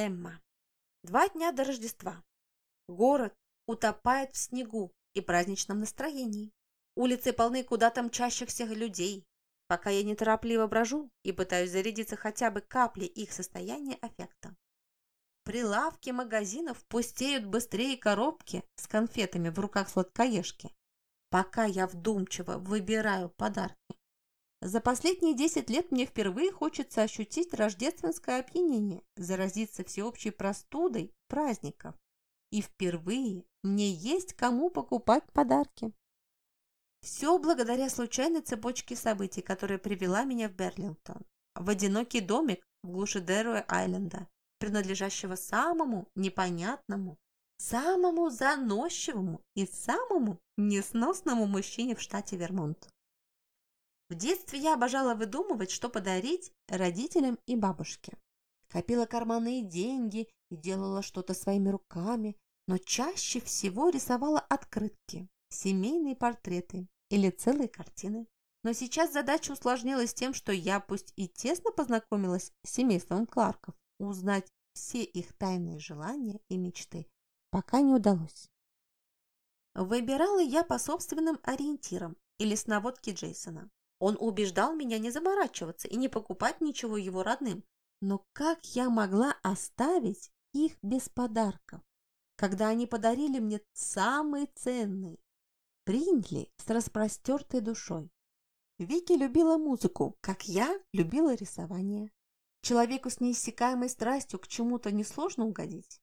Эмма. Два дня до Рождества. Город утопает в снегу и праздничном настроении. Улицы полны куда-то мчащихся людей. Пока я неторопливо брожу и пытаюсь зарядиться хотя бы каплей их состояния аффекта. Прилавки магазинов пустеют быстрее коробки с конфетами в руках сладкоежки, пока я вдумчиво выбираю подарки. За последние 10 лет мне впервые хочется ощутить рождественское опьянение, заразиться всеобщей простудой праздников. И впервые мне есть кому покупать подарки. Все благодаря случайной цепочке событий, которая привела меня в Берлингтон, в одинокий домик в глуши Деруэ-Айленда, принадлежащего самому непонятному, самому заносчивому и самому несносному мужчине в штате Вермонт. В детстве я обожала выдумывать, что подарить родителям и бабушке. Копила карманные деньги и делала что-то своими руками, но чаще всего рисовала открытки, семейные портреты или целые картины. Но сейчас задача усложнилась тем, что я пусть и тесно познакомилась с семейством Кларков, узнать все их тайные желания и мечты пока не удалось. Выбирала я по собственным ориентирам или с наводки Джейсона. Он убеждал меня не заморачиваться и не покупать ничего его родным. Но как я могла оставить их без подарков, когда они подарили мне самые ценные? Приняли с распростертой душой. Вики любила музыку, как я любила рисование. Человеку с неиссякаемой страстью к чему-то несложно угодить.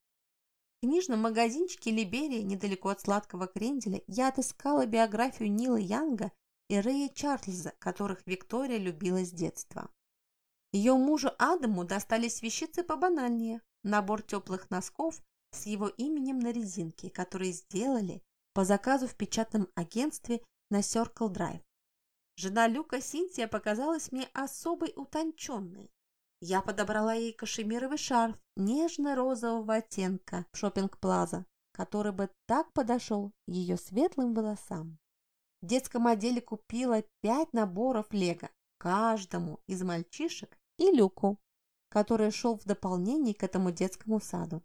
В книжном магазинчике Либерия, недалеко от сладкого кренделя, я отыскала биографию Нила Янга и Рэя Чарльза, которых Виктория любила с детства. Ее мужу Адаму достались вещицы побанальнее, набор теплых носков с его именем на резинке, которые сделали по заказу в печатном агентстве на Circle Drive. Жена Люка Синтия показалась мне особой утонченной. Я подобрала ей кашемировый шарф нежно-розового оттенка в шопинг-плаза, который бы так подошел ее светлым волосам. В детском отделе купила пять наборов лего каждому из мальчишек и Люку, который шел в дополнение к этому детскому саду.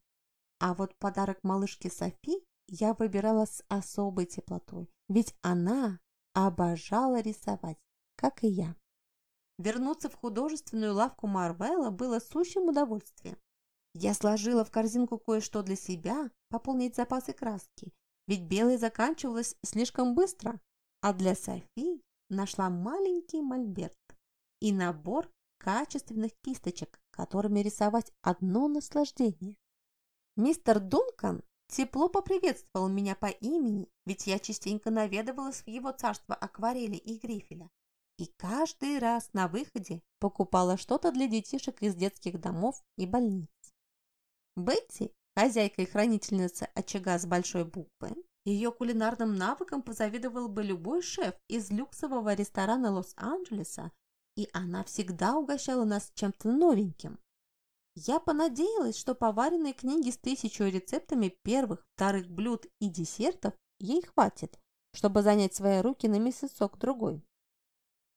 А вот подарок малышке Софи я выбирала с особой теплотой, ведь она обожала рисовать, как и я. Вернуться в художественную лавку Марвелла было сущим удовольствием. Я сложила в корзинку кое-что для себя, пополнить запасы краски, ведь белая заканчивалась слишком быстро, а для Софи нашла маленький мольберт и набор качественных кисточек, которыми рисовать одно наслаждение. Мистер Дункан тепло поприветствовал меня по имени, ведь я частенько наведывалась в его царство акварели и грифеля. И каждый раз на выходе покупала что-то для детишек из детских домов и больниц. Бетти, хозяйка и хранительница очага с большой буквы, ее кулинарным навыкам позавидовал бы любой шеф из люксового ресторана Лос-Анджелеса, и она всегда угощала нас чем-то новеньким. Я понадеялась, что поваренные книги с тысячой рецептами первых, вторых блюд и десертов ей хватит, чтобы занять свои руки на месяцок-другой.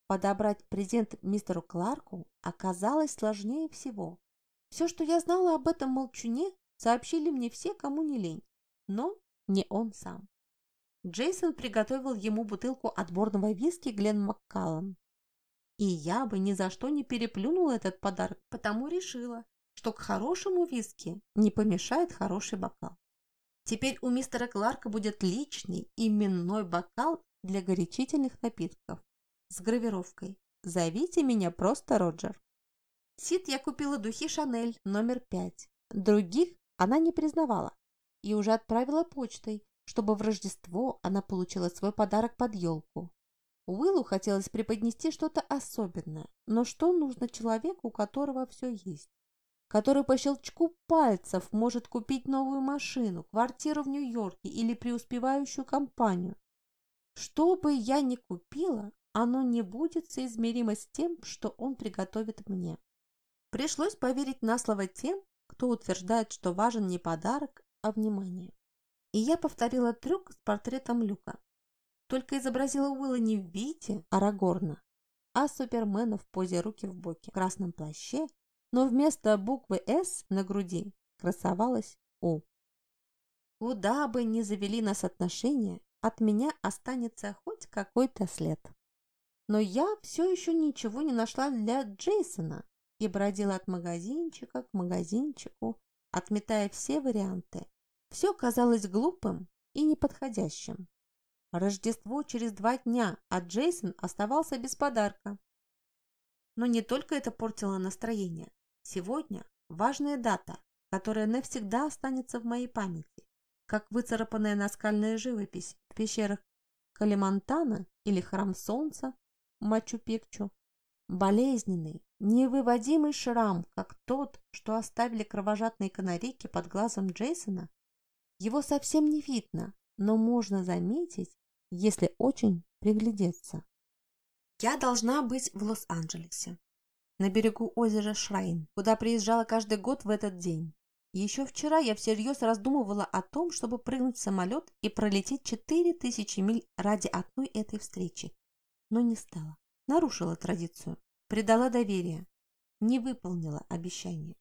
Подобрать презент мистеру Кларку оказалось сложнее всего. Все, что я знала об этом молчуне, сообщили мне все, кому не лень. Но не он сам. Джейсон приготовил ему бутылку отборного виски Глен Маккаллан. И я бы ни за что не переплюнула этот подарок, потому решила, что к хорошему виски не помешает хороший бокал. Теперь у мистера Кларка будет личный именной бокал для горячительных напитков с гравировкой «Зовите меня просто Роджер». Сид я купила духи Шанель номер пять. Других она не признавала, и уже отправила почтой, чтобы в Рождество она получила свой подарок под елку. Уиллу хотелось преподнести что-то особенное, но что нужно человеку, у которого все есть? Который по щелчку пальцев может купить новую машину, квартиру в Нью-Йорке или преуспевающую компанию. Что бы я ни купила, оно не будет соизмеримо с тем, что он приготовит мне. Пришлось поверить на слово тем, кто утверждает, что важен не подарок, а внимание. И я повторила трюк с портретом Люка. Только изобразила Уилла не в Вите Арагорна, а Супермена в позе руки в боки, в красном плаще, но вместо буквы «С» на груди красовалась У. Куда бы ни завели нас отношения, от меня останется хоть какой-то след. Но я все еще ничего не нашла для Джейсона и бродила от магазинчика к магазинчику, отметая все варианты. Все казалось глупым и неподходящим. Рождество через два дня, а Джейсон оставался без подарка. Но не только это портило настроение. Сегодня важная дата, которая навсегда останется в моей памяти, как выцарапанная наскальная живопись в пещерах Калимантана или Храм Солнца Мачу-Пикчу. Болезненный, невыводимый шрам, как тот, что оставили кровожадные канарейки под глазом Джейсона. Его совсем не видно, но можно заметить, если очень приглядеться. Я должна быть в Лос-Анджелесе, на берегу озера Шрайн, куда приезжала каждый год в этот день. Еще вчера я всерьез раздумывала о том, чтобы прыгнуть в самолет и пролететь 4000 миль ради одной этой встречи. Но не стала. Нарушила традицию, предала доверие, не выполнила обещание.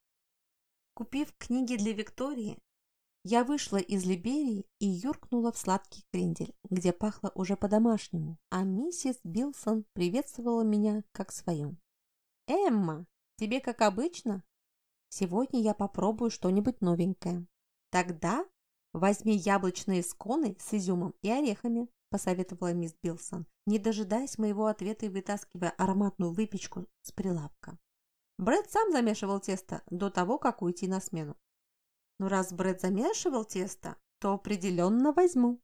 Купив книги для Виктории, я вышла из Либерии и юркнула в сладкий крендель, где пахло уже по-домашнему, а миссис Билсон приветствовала меня как свою. «Эмма, тебе как обычно? Сегодня я попробую что-нибудь новенькое. Тогда возьми яблочные сконы с изюмом и орехами», посоветовала мисс Билсон, не дожидаясь моего ответа и вытаскивая ароматную выпечку с прилавка. Брэд сам замешивал тесто до того, как уйти на смену. Но раз Брэд замешивал тесто, то определенно возьму.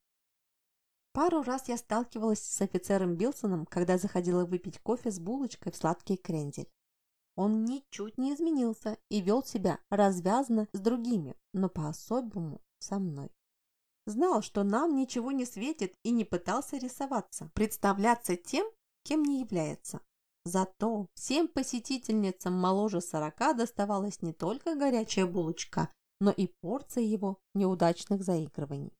Пару раз я сталкивалась с офицером Билсоном, когда заходила выпить кофе с булочкой в сладкий крендель. Он ничуть не изменился и вел себя развязно с другими, но по-особому со мной. Знал, что нам ничего не светит и не пытался рисоваться, представляться тем, кем не является. Зато всем посетительницам моложе сорока доставалась не только горячая булочка, но и порция его неудачных заигрываний.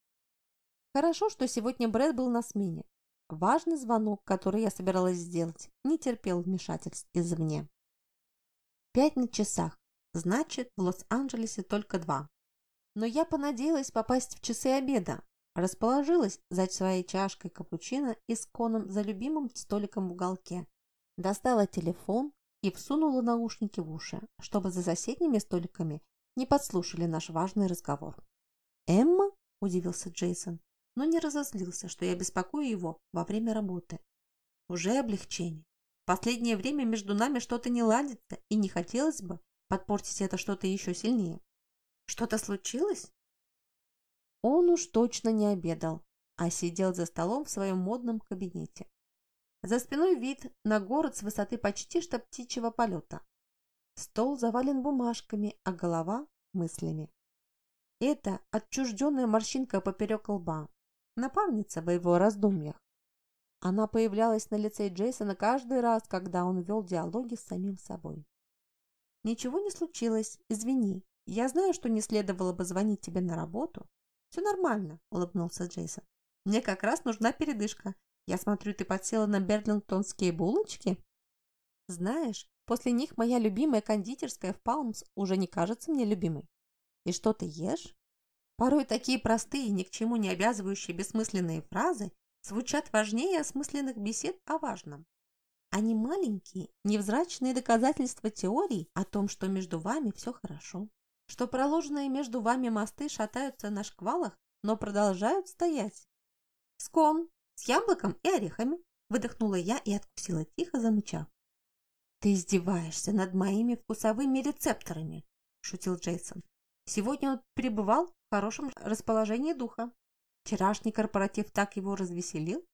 Хорошо, что сегодня Брэд был на смене. Важный звонок, который я собиралась сделать, не терпел вмешательств извне. Пять на часах. Значит, в Лос-Анджелесе только два. Но я понадеялась попасть в часы обеда. Расположилась за своей чашкой капучино и с коном за любимым столиком в уголке. Достала телефон и всунула наушники в уши, чтобы за соседними столиками не подслушали наш важный разговор. «Эмма?» – удивился Джейсон, но не разозлился, что я беспокою его во время работы. Уже облегчение. В последнее время между нами что-то не ладится, и не хотелось бы подпортить это что-то еще сильнее. Что-то случилось? Он уж точно не обедал, а сидел за столом в своем модном кабинете. За спиной вид на город с высоты почти что птичьего полета. Стол завален бумажками, а голова – мыслями. Это отчужденная морщинка поперек лба, напарница в его раздумьях. Она появлялась на лице Джейсона каждый раз, когда он вел диалоги с самим собой. «Ничего не случилось, извини. Я знаю, что не следовало бы звонить тебе на работу». «Все нормально», – улыбнулся Джейсон. «Мне как раз нужна передышка. Я смотрю, ты подсела на берлингтонские булочки?» «Знаешь, После них моя любимая кондитерская в Палмс уже не кажется мне любимой. И что ты ешь? Порой такие простые, ни к чему не обязывающие бессмысленные фразы звучат важнее осмысленных бесед о важном. Они маленькие, невзрачные доказательства теории о том, что между вами все хорошо, что проложенные между вами мосты шатаются на шквалах, но продолжают стоять. Скон с яблоком и орехами, выдохнула я и откусила тихо, замычав. «Ты издеваешься над моими вкусовыми рецепторами», – шутил Джейсон. «Сегодня он пребывал в хорошем расположении духа. Вчерашний корпоратив так его развеселил,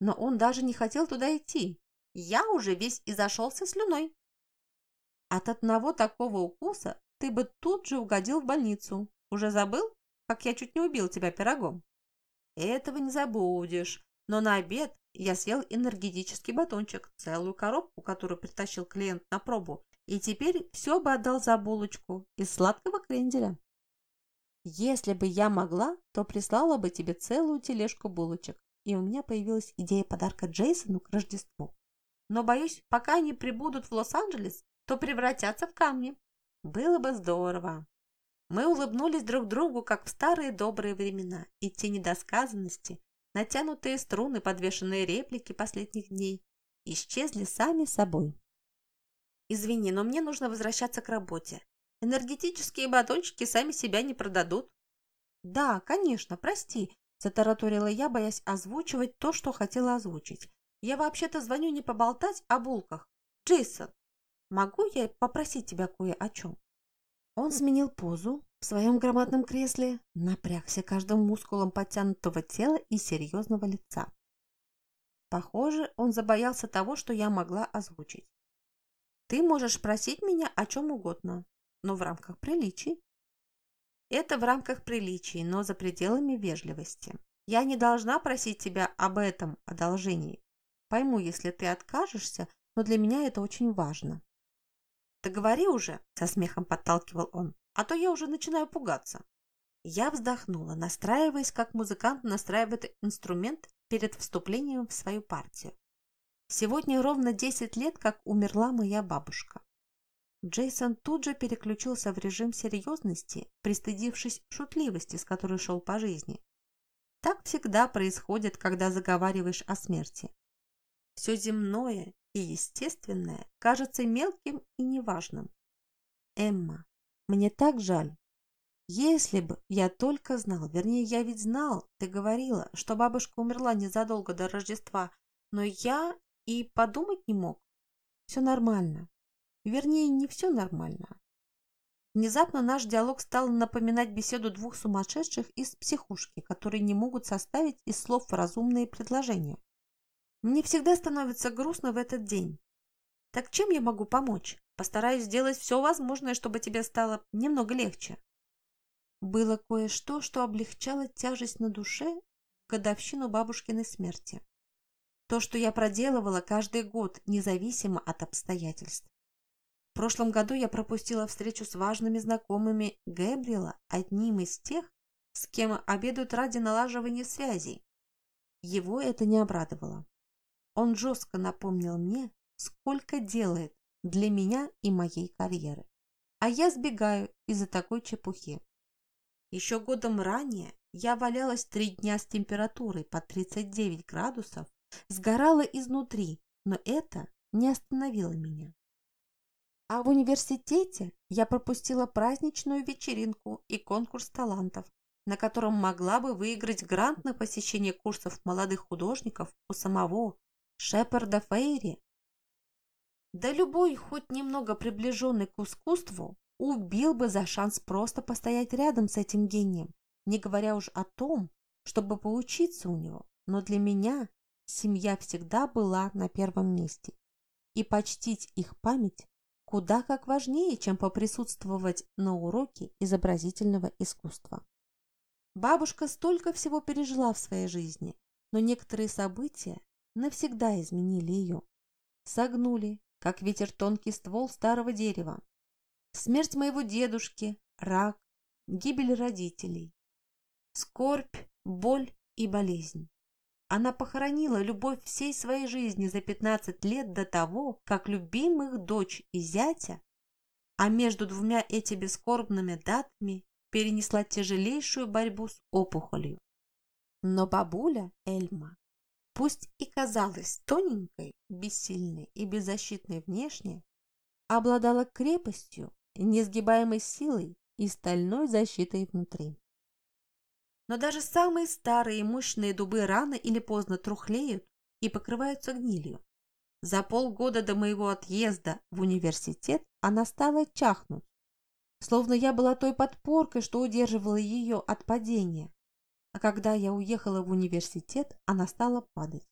но он даже не хотел туда идти. Я уже весь и зашелся слюной. От одного такого укуса ты бы тут же угодил в больницу. Уже забыл, как я чуть не убил тебя пирогом? Этого не забудешь. Но на обед я съел энергетический батончик, целую коробку, которую притащил клиент на пробу, и теперь все бы отдал за булочку из сладкого кренделя. Если бы я могла, то прислала бы тебе целую тележку булочек, и у меня появилась идея подарка Джейсону к Рождеству. Но, боюсь, пока они прибудут в Лос-Анджелес, то превратятся в камни. Было бы здорово. Мы улыбнулись друг другу, как в старые добрые времена, и те недосказанности, натянутые струны, подвешенные реплики последних дней, исчезли сами собой. «Извини, но мне нужно возвращаться к работе. Энергетические батончики сами себя не продадут». «Да, конечно, прости», – затараторила я, боясь озвучивать то, что хотела озвучить. «Я вообще-то звоню не поболтать о булках. Джейсон, могу я попросить тебя кое о чем?» Он сменил позу в своем громадном кресле, напрягся каждым мускулом подтянутого тела и серьезного лица. Похоже, он забоялся того, что я могла озвучить. «Ты можешь просить меня о чем угодно, но в рамках приличий». «Это в рамках приличий, но за пределами вежливости. Я не должна просить тебя об этом одолжении. Пойму, если ты откажешься, но для меня это очень важно». «Да говори уже!» – со смехом подталкивал он. «А то я уже начинаю пугаться». Я вздохнула, настраиваясь, как музыкант настраивает инструмент перед вступлением в свою партию. Сегодня ровно 10 лет, как умерла моя бабушка. Джейсон тут же переключился в режим серьезности, пристыдившись шутливости, с которой шел по жизни. Так всегда происходит, когда заговариваешь о смерти. Все земное и естественное кажется мелким и неважным. Эмма, мне так жаль. Если бы я только знал, вернее, я ведь знал, ты говорила, что бабушка умерла незадолго до Рождества, но я и подумать не мог. Все нормально. Вернее, не все нормально. Внезапно наш диалог стал напоминать беседу двух сумасшедших из психушки, которые не могут составить из слов разумные предложения. Мне всегда становится грустно в этот день. Так чем я могу помочь? Постараюсь сделать все возможное, чтобы тебе стало немного легче. Было кое-что, что облегчало тяжесть на душе в годовщину бабушкиной смерти. То, что я проделывала каждый год, независимо от обстоятельств. В прошлом году я пропустила встречу с важными знакомыми Гэбриэла, одним из тех, с кем обедают ради налаживания связей. Его это не обрадовало. Он жестко напомнил мне, сколько делает для меня и моей карьеры. А я сбегаю из-за такой чепухи. Еще годом ранее я валялась три дня с температурой по 39 градусов, сгорала изнутри, но это не остановило меня. А в университете я пропустила праздничную вечеринку и конкурс талантов, на котором могла бы выиграть грант на посещение курсов молодых художников у самого Шепарда Фейри. Да любой, хоть немного приближенный к искусству, убил бы за шанс просто постоять рядом с этим гением, не говоря уж о том, чтобы поучиться у него. Но для меня семья всегда была на первом месте, и почтить их память куда как важнее, чем поприсутствовать на уроке изобразительного искусства. Бабушка столько всего пережила в своей жизни, но некоторые события навсегда изменили ее. Согнули, как ветер тонкий ствол старого дерева. Смерть моего дедушки, рак, гибель родителей. Скорбь, боль и болезнь. Она похоронила любовь всей своей жизни за 15 лет до того, как любимых дочь и зятя, а между двумя этими скорбными датами перенесла тяжелейшую борьбу с опухолью. Но бабуля Эльма пусть и казалась тоненькой, бессильной и беззащитной внешне, обладала крепостью, несгибаемой силой и стальной защитой внутри. Но даже самые старые и мощные дубы рано или поздно трухлеют и покрываются гнилью. За полгода до моего отъезда в университет она стала чахнуть, словно я была той подпоркой, что удерживала ее от падения. А когда я уехала в университет, она стала падать.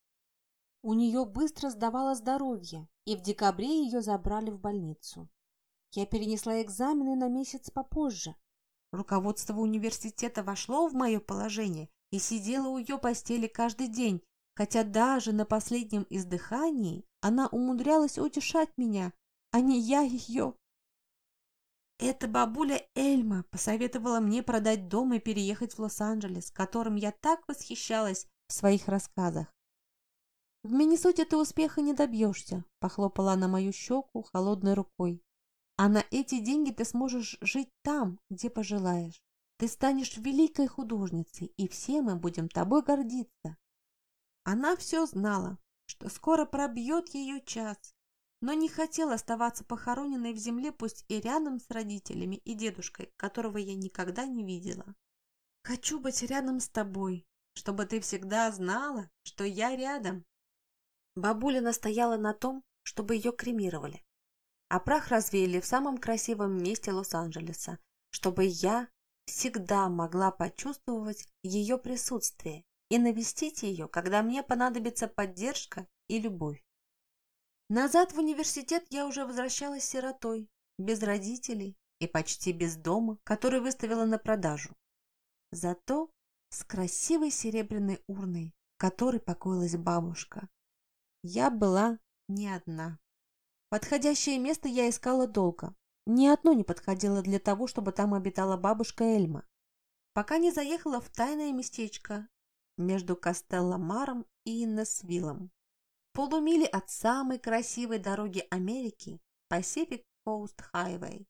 У нее быстро сдавало здоровье, и в декабре ее забрали в больницу. Я перенесла экзамены на месяц попозже. Руководство университета вошло в мое положение и сидело у ее постели каждый день, хотя даже на последнем издыхании она умудрялась утешать меня, а не я ее. Эта бабуля Эльма посоветовала мне продать дом и переехать в Лос-Анджелес, которым я так восхищалась в своих рассказах. «В Миннесоте ты успеха не добьешься», — похлопала она мою щеку холодной рукой. А на эти деньги ты сможешь жить там, где пожелаешь. Ты станешь великой художницей, и все мы будем тобой гордиться. Она все знала, что скоро пробьет ее час, но не хотела оставаться похороненной в земле, пусть и рядом с родителями и дедушкой, которого я никогда не видела. Хочу быть рядом с тобой, чтобы ты всегда знала, что я рядом. Бабуля настояла на том, чтобы ее кремировали, а прах развеяли в самом красивом месте Лос-Анджелеса, чтобы я всегда могла почувствовать ее присутствие и навестить ее, когда мне понадобится поддержка и любовь. Назад в университет я уже возвращалась сиротой, без родителей и почти без дома, который выставила на продажу. Зато с красивой серебряной урной, в которой покоилась бабушка. Я была не одна. Подходящее место я искала долго. Ни одно не подходило для того, чтобы там обитала бабушка Эльма. Пока не заехала в тайное местечко между Кастелло-Маром и Иннесвиллом. Полумили от самой красивой дороги Америки Pacific Coast Highway.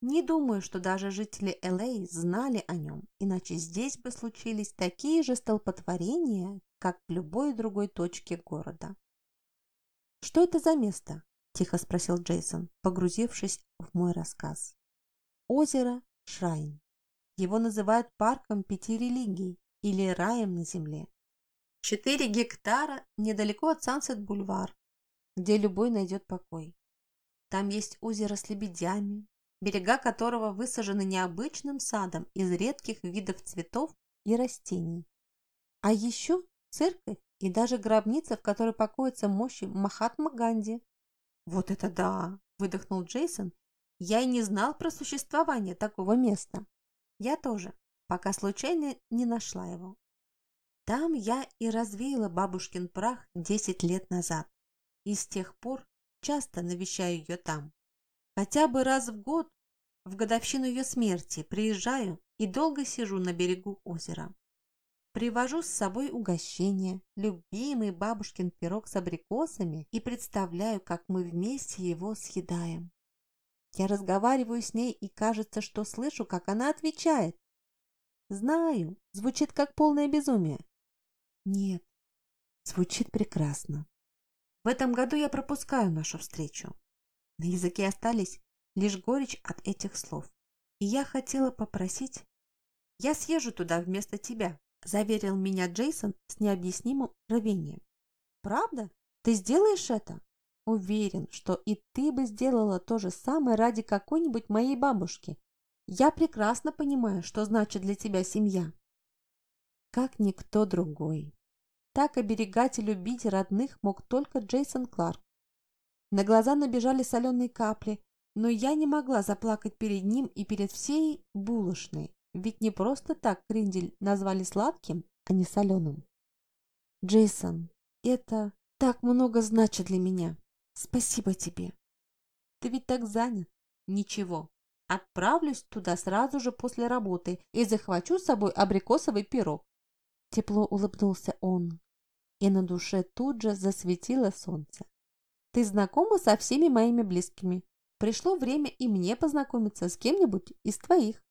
Не думаю, что даже жители Л.А. знали о нем, иначе здесь бы случились такие же столпотворения, как в любой другой точке города. «Что это за место?» – тихо спросил Джейсон, погрузившись в мой рассказ. «Озеро Шрайн. Его называют парком пяти религий или раем на земле. Четыре гектара недалеко от Сансет-Бульвар, где любой найдет покой. Там есть озеро с лебедями, берега которого высажены необычным садом из редких видов цветов и растений. А еще церковь и даже гробница, в которой покоятся мощи Махатма Ганди. «Вот это да!» – выдохнул Джейсон. «Я и не знал про существование такого места. Я тоже, пока случайно не нашла его. Там я и развеяла бабушкин прах десять лет назад. И с тех пор часто навещаю ее там. Хотя бы раз в год, в годовщину ее смерти, приезжаю и долго сижу на берегу озера. Привожу с собой угощение, любимый бабушкин пирог с абрикосами и представляю, как мы вместе его съедаем. Я разговариваю с ней и кажется, что слышу, как она отвечает. Знаю, звучит как полное безумие. Нет, звучит прекрасно. В этом году я пропускаю нашу встречу. На языке остались лишь горечь от этих слов. И я хотела попросить... Я съезжу туда вместо тебя, заверил меня Джейсон с необъяснимым рвением. Правда? Ты сделаешь это? Уверен, что и ты бы сделала то же самое ради какой-нибудь моей бабушки. Я прекрасно понимаю, что значит для тебя семья. Как никто другой. Так оберегать и любить родных мог только Джейсон Кларк. На глаза набежали соленые капли, но я не могла заплакать перед ним и перед всей булочной, ведь не просто так крендель назвали сладким, а не соленым. Джейсон, это так много значит для меня. Спасибо тебе. Ты ведь так занят. Ничего. Отправлюсь туда сразу же после работы и захвачу с собой абрикосовый пирог. Тепло улыбнулся он, и на душе тут же засветило солнце. Ты знакома со всеми моими близкими. Пришло время и мне познакомиться с кем-нибудь из твоих.